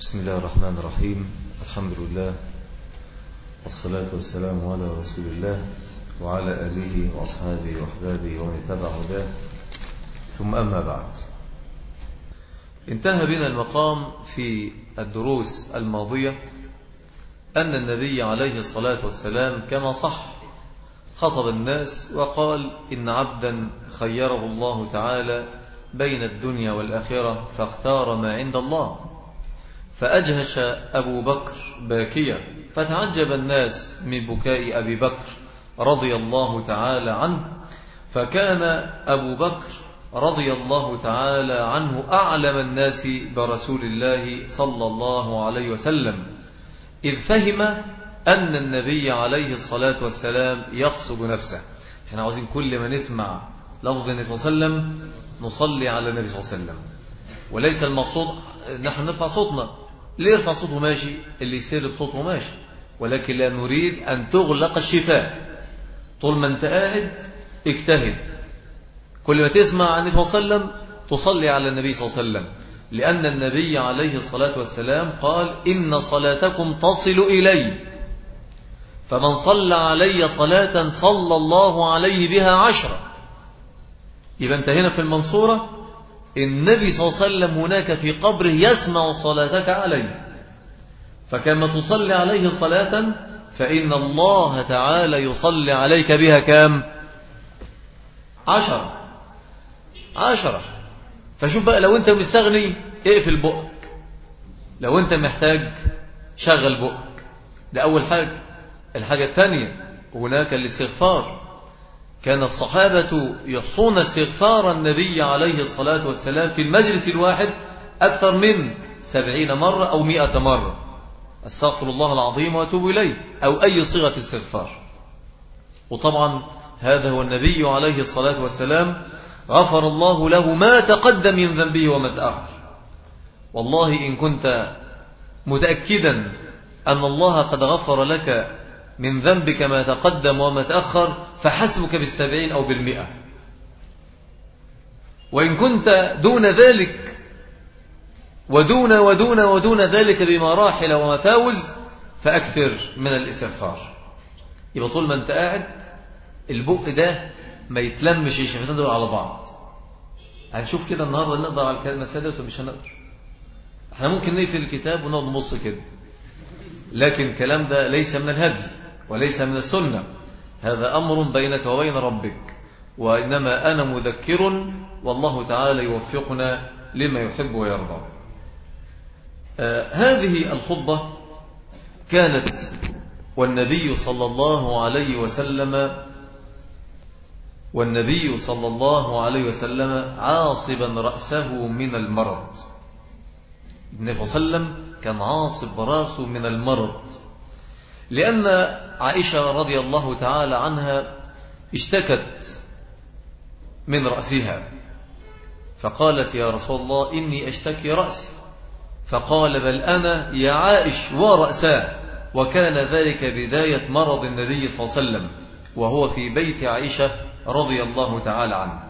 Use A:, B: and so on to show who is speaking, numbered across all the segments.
A: بسم الله الرحمن الرحيم. الحمد لله والصلاة والسلام على رسول الله وعلى آله وأصحابه وأحبابه ومن تبع هداه. ثم أما بعد. انتهى بنا المقام في الدروس الماضية أن النبي عليه الصلاة والسلام كما صح خطب الناس وقال إن عبدا خيره الله تعالى بين الدنيا والآخرة فاختار ما عند الله. فأجهش أبو بكر باكيا فتعجب الناس من بكاء أبي بكر رضي الله تعالى عنه فكان أبو بكر رضي الله تعالى عنه أعلم الناس برسول الله صلى الله عليه وسلم إذ فهم أن النبي عليه الصلاة والسلام يقصد نفسه. إحنا عاوزين كل ما نسمع لفظ النبي صلى الله عليه وسلم نصلي على النبي صلى الله عليه وسلم. وليس المقصود نحن نرفع صوتنا. اللي يرفع صوته ماشي؟ اللي يسير بصوته ماشي. ولكن لا نريد أن تغلق الشفاء. طول ما أنت قاعد اجتهد. كل ما تسمع عن النبي صلى الله عليه وسلم تصلي على النبي صلى الله عليه وسلم. لأن النبي عليه الصلاة والسلام قال إن صلاتكم تصل إلي. فمن صلى علي صلاة صلى الله عليه بها عشرة. يبقى أنت هنا في المنصورة النبي صلى الله عليه وسلم هناك في قبره يسمع صلاتك عليه فكما تصلي عليه صلاة فإن الله تعالى يصلي عليك بها كام؟ عشرة. عشرة. فشوف بقى لو انت مستغني اقفل بقك. لو انت محتاج شغل بقك. ده أول حاجة. الحاجة الثانية هناك الاستغفار. كان الصحابة يحصون استغفار النبي عليه الصلاة والسلام في المجلس الواحد أكثر من سبعين مرة أو مئة مرة. أستغفر الله العظيم وأتوب إليه أو أي صيغة استغفار. وطبعا هذا هو النبي عليه الصلاة والسلام غفر الله له ما تقدم من ذنبه وما تأخر. والله إن كنت متأكدا أن الله قد غفر لك من ذنبك ما تقدم وما تأخر فحسبك بالسبعين أو بالمئة. وإن كنت دون ذلك ودون ودون ودون ذلك بمراحل ومفاوز فأكثر من الاستغفار. يبقى طول ما أنت قاعد البق ده ما يتلمش الشفتين دول على بعض. هنشوف كده النهارده نقدر على الكلمة السادة مش هنقدر. إحنا ممكن نقفل الكتاب ونقعد نبص كده. لكن الكلام ده ليس من الهدي. وليس من السنة. هذا أمر بينك وبين ربك وإنما أنا مذكر والله تعالى يوفقنا لما يحب ويرضى. آه هذه الخطبة كانت والنبي صلى الله عليه وسلم والنبي صلى الله عليه وسلم عاصبا رأسه من المرض. النبي صلى الله عليه وسلم كان عاصب رأسه من المرض. لأن عائشة رضي الله تعالى عنها اشتكت من رأسها فقالت يا رسول الله إني أشتكي رأسي فقال بل أنا يا عائش ورأساه وكان ذلك بداية مرض النبي صلى الله عليه وسلم وهو في بيت عائشة رضي الله تعالى عنه.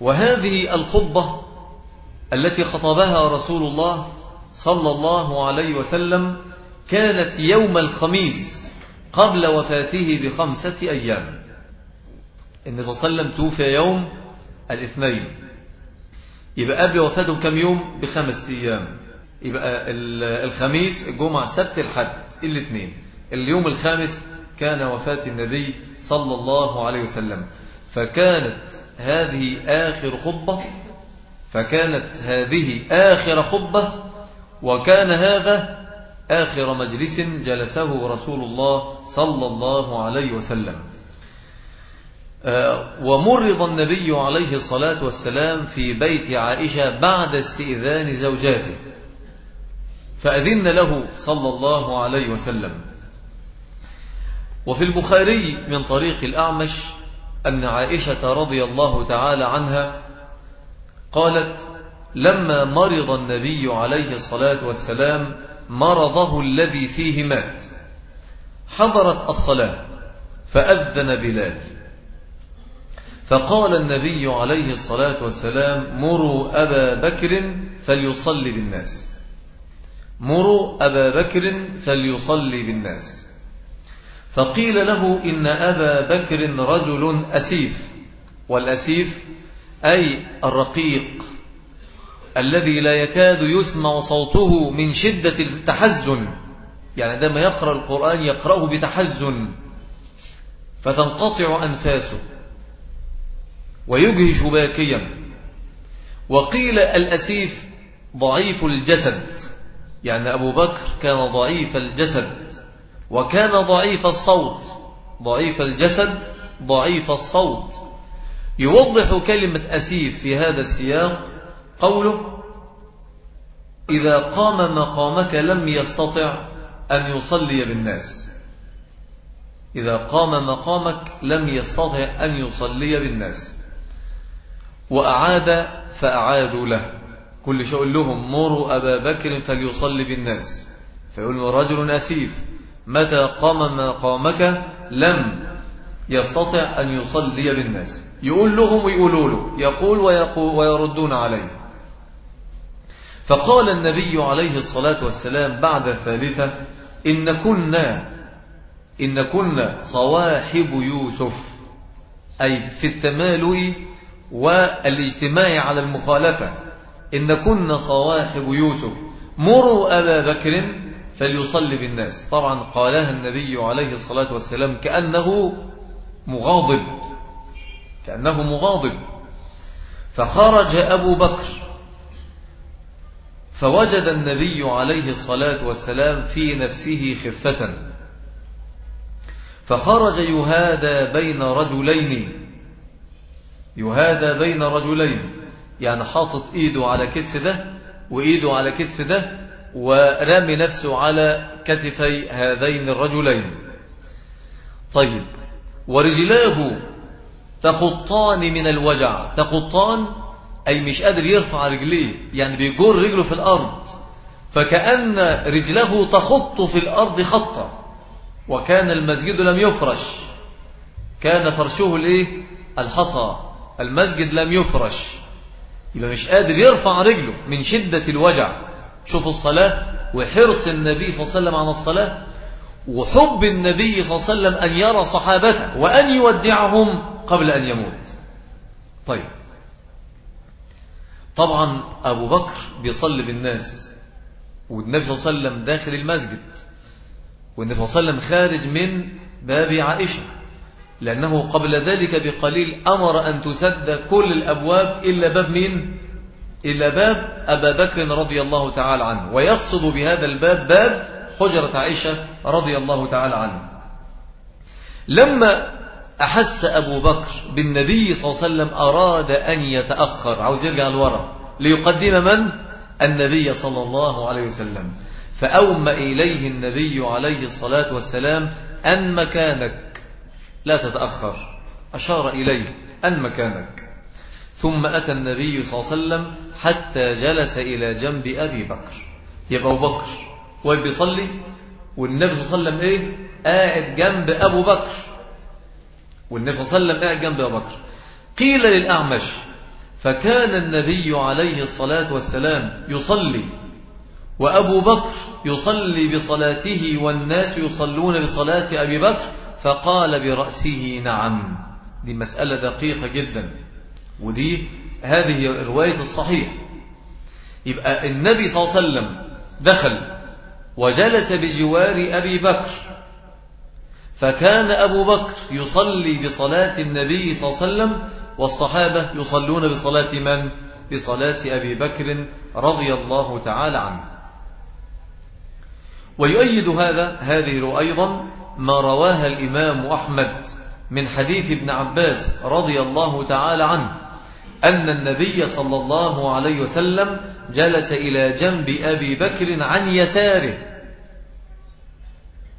A: وهذه الخطبة التي خطبها رسول الله صلى الله عليه وسلم كانت يوم الخميس قبل وفاته بخمسة أيام. النبي صلى الله عليه وسلم توفي يوم الاثنين. يبقى قبل وفاته كم يوم؟ بخمسة أيام. يبقى الخميس الجمعة السبت الحد الاثنين. اليوم الخامس كان وفاة النبي صلى الله عليه وسلم. فكانت هذه آخر خطبة فكانت هذه آخر خطبة وكان هذا آخر مجلس جلسه رسول الله صلى الله عليه وسلم. ومرض النبي عليه الصلاة والسلام في بيت عائشة بعد استئذان زوجاته فأذن له صلى الله عليه وسلم. وفي البخاري من طريق الأعمش أن عائشة رضي الله تعالى عنها قالت لما مرض النبي عليه الصلاة والسلام مرضه الذي فيه مات. حضرت الصلاة فأذن بلال. فقال النبي عليه الصلاة والسلام مروا أبا بكر فليصلي بالناس. مروا أبا بكر فليصلي بالناس. فقيل له إن أبا بكر رجل أسيف. والأسيف أي الرقيق. الذي لا يكاد يسمع صوته من شدة التحزن. يعني عندما يقرأ القرآن يقرأه بتحزن. فتنقطع أنفاسه. ويجهش باكيا. وقيل الأسيف ضعيف الجسد. يعني أبو بكر كان ضعيف الجسد. وكان ضعيف الصوت. ضعيف الجسد ضعيف الصوت. يوضح كلمة أسيف في هذا السياق قوله إذا قام مقامك لم يستطع أن يصلي بالناس. إذا قام مقامك لم يستطع أن يصلي بالناس. وأعاد فأعادوا له. كل شيء لهم مروا أبا بكر فليصلي بالناس. فيقول رجل أسيف متى قام مقامك لم يستطع أن يصلي بالناس؟ يقول لهم ويقولوا له. يقول ويقول ويردون عليه. فقال النبي عليه الصلاة والسلام بعد ثالثة إن كنا إن كنا صواحب يوسف أي في التمالؤ والإجتماع على المخالفة. إن كنا صواحب يوسف مروا أبا بكر فليصلي بالناس. طبعا قالها النبي عليه الصلاة والسلام كأنه مغاضب كأنه مغاضب. فخرج أبو بكر فوجد النبي عليه الصلاة والسلام في نفسه خفة. فخرج يهادى بين رجلين. يهادى بين رجلين. يعني حاطط إيده على كتف ده وإيده على كتف ده ورامي نفسه على كتفي هذين الرجلين. طيب ورجلاه تخطان من الوجع. تخطان أي مش قادر يرفع رجليه يعني بيجر رجله في الأرض. فكأن رجله تخط في الأرض خطة وكان المسجد لم يفرش. كان فرشه الإيه؟ الحصى. المسجد لم يفرش. يبقى مش قادر يرفع رجله من شدة الوجع. شوفوا الصلاة وحرص النبي صلى الله عليه وسلم على الصلاة وحب النبي صلى الله عليه وسلم أن يرى صحابته وأن يودعهم قبل أن يموت. طيب. طبعا أبو بكر بيصلي بالناس والنبي صلى الله عليه وسلم داخل المسجد والنبي صلى الله عليه وسلم خارج من باب عائشة لأنه قبل ذلك بقليل أمر أن تسد كل الأبواب إلا باب مين؟ إلا باب أبا بكر رضي الله تعالى عنه ويقصد بهذا الباب باب حجرة عائشة رضي الله تعالى عنه لما أحس أبو بكر بالنبي صلى الله عليه وسلم أراد أن يتأخر. عاوز يرجع لورا. ليقدم من؟ النبي صلى الله عليه وسلم. فأومى إليه النبي عليه الصلاة والسلام أن مكانك. لا تتأخر. أشار إليه. أن مكانك. ثم أتى النبي صلى الله عليه وسلم حتى جلس إلى جنب أبي بكر. يبقى أبو بكر وبيصلي والنبي صلى الله عليه وسلم إيه؟ قاعد جنب أبو بكر. والنبي صلى الله عليه وسلم قاعد جنب أبو بكر قيل للأعمش فكان النبي عليه الصلاة والسلام يصلي وأبو بكر يصلي بصلاته والناس يصلون بصلاة أبي بكر فقال برأسه نعم. دي مسألة دقيقة جدا ودي هذه رواية الصحيح يبقى النبي صلى الله عليه وسلم دخل وجلس بجوار أبي بكر. فكان أبو بكر يصلي بصلاة النبي صلى الله عليه وسلم والصحابة يصلون بصلاة من؟ بصلاة أبي بكر رضي الله تعالى عنه ويؤيد هذا هذه أيضا ما رواها الإمام أحمد من حديث ابن عباس رضي الله تعالى عنه أن النبي صلى الله عليه وسلم جلس إلى جنب أبي بكر عن يساره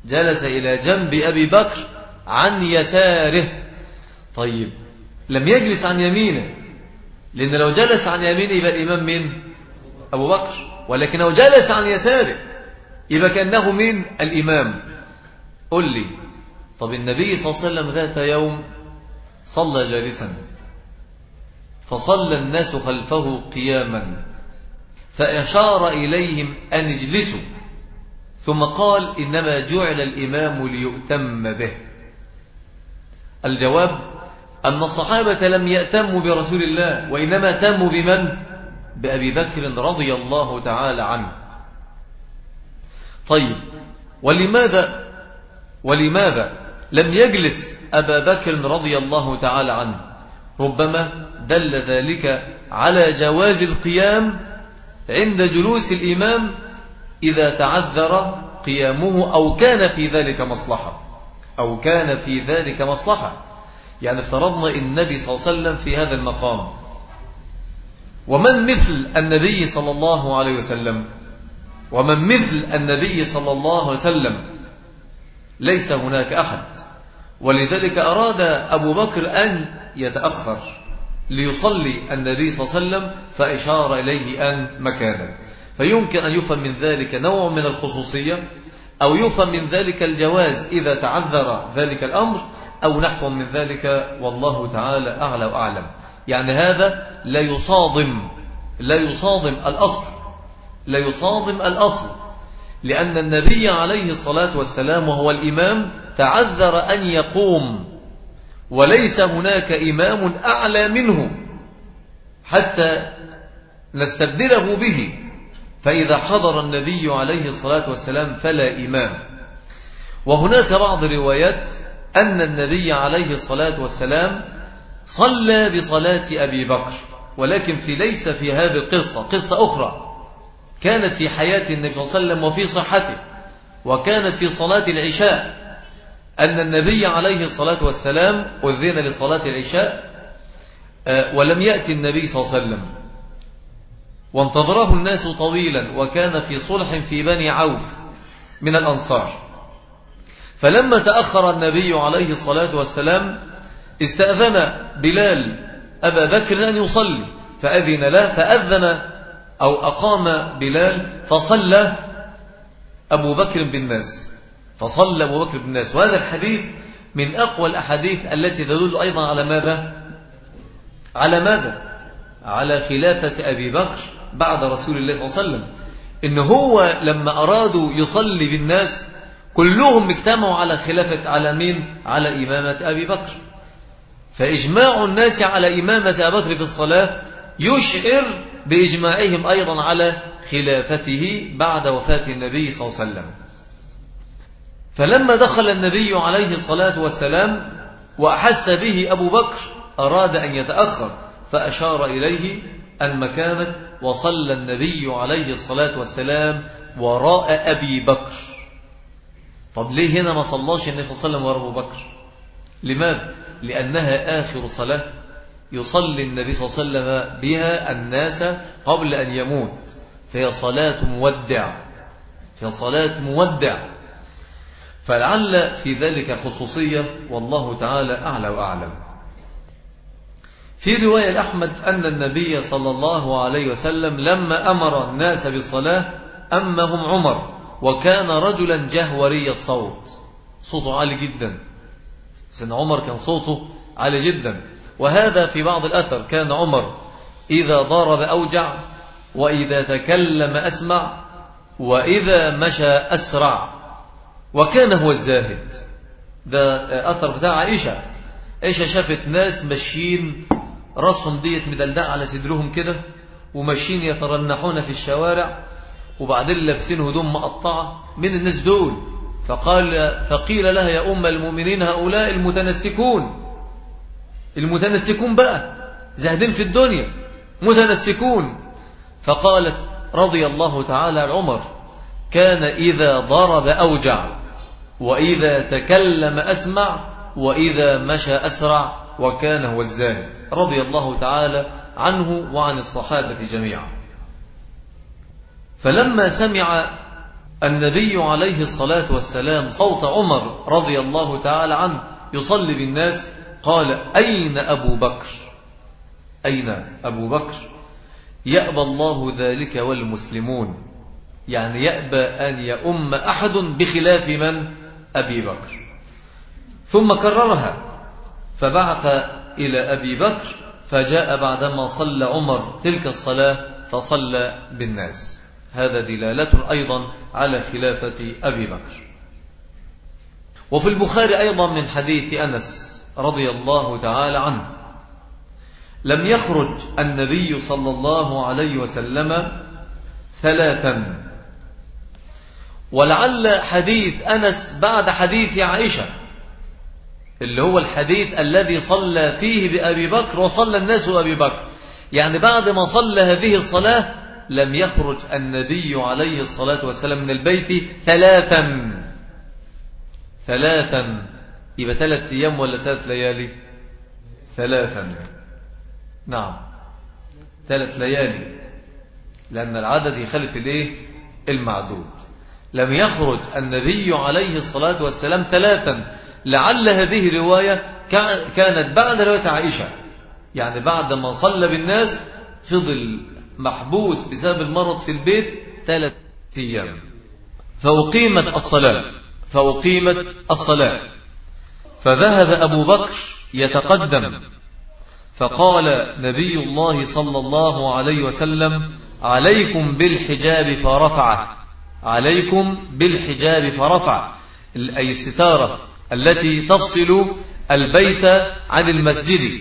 A: جلس إلى جنب أبي بكر عن يساره. طيب لم يجلس عن يمينه لأن لو جلس عن يمينه يبقى الإمام مين؟ أبو بكر. ولكن لو جلس عن يساره يبقى كأنه مين؟ الإمام. قل لي طب النبي صلى الله عليه وسلم ذات يوم صلى جالسا فصلى الناس خلفه قياما فأشار إليهم أن اجلسوا. ثم قال إنما جعل الإمام ليؤتم به. الجواب أن الصحابة لم يأتموا برسول الله وإنما تموا بمن؟ بأبي بكر رضي الله تعالى عنه. طيب ولماذا؟ ولماذا لم يجلس أبا بكر رضي الله تعالى عنه؟ ربما دل ذلك على جواز القيام عند جلوس الإمام إذا تعذر قيامه أو كان في ذلك مصلحة. أو كان في ذلك مصلحة. يعني افترضنا النبي صلى الله عليه وسلم في هذا المقام. ومن مثل النبي صلى الله عليه وسلم؟ ومن مثل النبي صلى الله عليه وسلم؟ ليس هناك أحد. ولذلك أراد أبو بكر أن يتأخر ليصلي النبي صلى الله عليه وسلم فإشار إليه أن مكانك فيمكن أن يفهم من ذلك نوع من الخصوصية أو يفهم من ذلك الجواز إذا تعذر ذلك الأمر أو نحو من ذلك والله تعالى أعلى وأعلم. يعني هذا لا يصادم لا يصادم الأصل لا يصادم الأصل. لأن النبي عليه الصلاة والسلام وهو الإمام تعذر أن يقوم وليس هناك إمام أعلى منه حتى نستبدله به. فإذا حضر النبي عليه الصلاة والسلام فلا إمام. وهناك بعض الروايات أن النبي عليه الصلاة والسلام صلى بصلاة أبي بكر ولكن في ليس في هذه القصة قصة أخرى. كانت في حياة النبي صلى الله عليه وسلم وفي صحته وكانت في صلاة العشاء. أن النبي عليه الصلاة والسلام أذن لصلاة العشاء آه، ولم يأتي النبي صلى الله عليه وسلم. وانتظره الناس طويلا وكان في صلح في بني عوف من الأنصار. فلما تأخر النبي عليه الصلاة والسلام استأذن بلال أبا بكر أن يصلي فأذن له فأذن أو أقام بلال فصلى أبو بكر بالناس فصلى أبو بكر بالناس وهذا الحديث من أقوى الأحاديث التي تدل أيضا على ماذا؟ على ماذا؟ على خلافة أبي بكر بعد رسول الله صلى الله عليه وسلم. إن هو لما أرادوا يصلي بالناس كلهم اجتمعوا على خلافة على مين؟ على إمامة أبي بكر. فإجماع الناس على إمامة أبي بكر في الصلاة يشعر بإجماعهم أيضا على خلافته بعد وفاة النبي صلى الله عليه وسلم. فلما دخل النبي عليه الصلاة والسلام وأحس به أبو بكر أراد أن يتأخر فأشار إليه المكانة وصلى النبي عليه الصلاة والسلام وراء أبي بكر. طب ليه هنا ما صلاش النبي صلى الله عليه وسلم وراء أبو بكر؟ لماذا؟ لأنها آخر صلاة يصلي النبي صلى الله عليه وسلم بها الناس قبل أن يموت. فهي صلاة مودع. فهي صلاة مودع. فلعل في ذلك خصوصية والله تعالى أعلى وأعلم. في رواية الأحمد أن النبي صلى الله عليه وسلم لما أمر الناس بالصلاة أمهم عمر وكان رجلا جهوري الصوت. صوته عالي جدا. سن عمر كان صوته عالي جدا. وهذا في بعض الأثر. كان عمر إذا ضرب أوجع وإذا تكلم أسمع وإذا مشى أسرع. وكان هو الزاهد. ده أثر بتاع عائشة. عائشة شافت ناس ماشيين راسهم ديت مدلدع على صدرهم كده وماشيين يترنحون في الشوارع وبعدين لابسين هدوم مقطعة من الناس دول. فقال فقيل لها يا أم المؤمنين هؤلاء المتنسكون. المتنسكون بقى زاهدين في الدنيا متنسكون. فقالت رضي الله تعالى عن عمر كان إذا ضرب أوجع وإذا تكلم أسمع وإذا مشى أسرع وكان هو الزاهد. رضي الله تعالى عنه وعن الصحابة جميعا. فلما سمع النبي عليه الصلاة والسلام صوت عمر رضي الله تعالى عنه يصلي بالناس قال أين أبو بكر؟ أين أبو بكر؟ يأبى الله ذلك والمسلمون. يعني يأبى أن يؤم أحد بخلاف من؟ أبي بكر. ثم كررها. فبعث إلى أبي بكر فجاء بعدما صلى عمر تلك الصلاة فصلى بالناس. هذا دلالة أيضا على خلافة أبي بكر. وفي البخاري أيضا من حديث أنس رضي الله تعالى عنه لم يخرج النبي صلى الله عليه وسلم ثلاثا. ولعل حديث أنس بعد حديث عائشة. اللي هو الحديث الذي صلى فيه بأبي بكر وصلى الناس بأبي بكر. يعني بعد ما صلى هذه الصلاة لم يخرج النبي عليه الصلاة والسلام من البيت ثلاثا. ثلاثا. يبقى ثلاث أيام ولا ثلاث ليالي؟ ثلاثا. نعم. ثلاث ليالي. لأن العدد يخالف الإيه؟ المعدود. لم يخرج النبي عليه الصلاة والسلام ثلاثا. لعل هذه الرواية كانت بعد رواية عائشة. يعني بعد ما صلى بالناس فضل محبوس بسبب المرض في البيت ثلاث أيام. فأقيمت الصلاة. فأقيمت الصلاة. فذهب أبو بكر يتقدم. فقال نبي الله صلى الله عليه وسلم عليكم بالحجاب فرفعه. عليكم بالحجاب فرفع أي الستارة التي تفصل البيت عن المسجد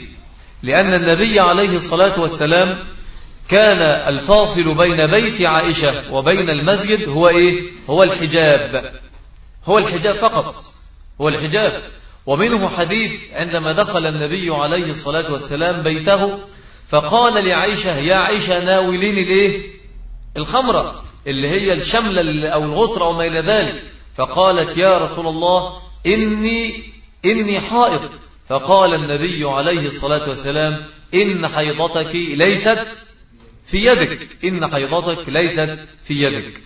A: لأن النبي عليه الصلاة والسلام كان الفاصل بين بيت عائشة وبين المسجد هو إيه؟ هو الحجاب. هو الحجاب فقط. هو الحجاب. ومنه حديث عندما دخل النبي عليه الصلاة والسلام بيته فقال لعائشة يا عائشة ناولين الإيه؟ الخمرة اللي هي الشملة أو الغطرة أو ما إلى ذلك. فقالت يا رسول الله إني إني حائض. فقال النبي عليه الصلاة والسلام إن حيضتك ليست في يدك. إن حيضتك ليست في يدك.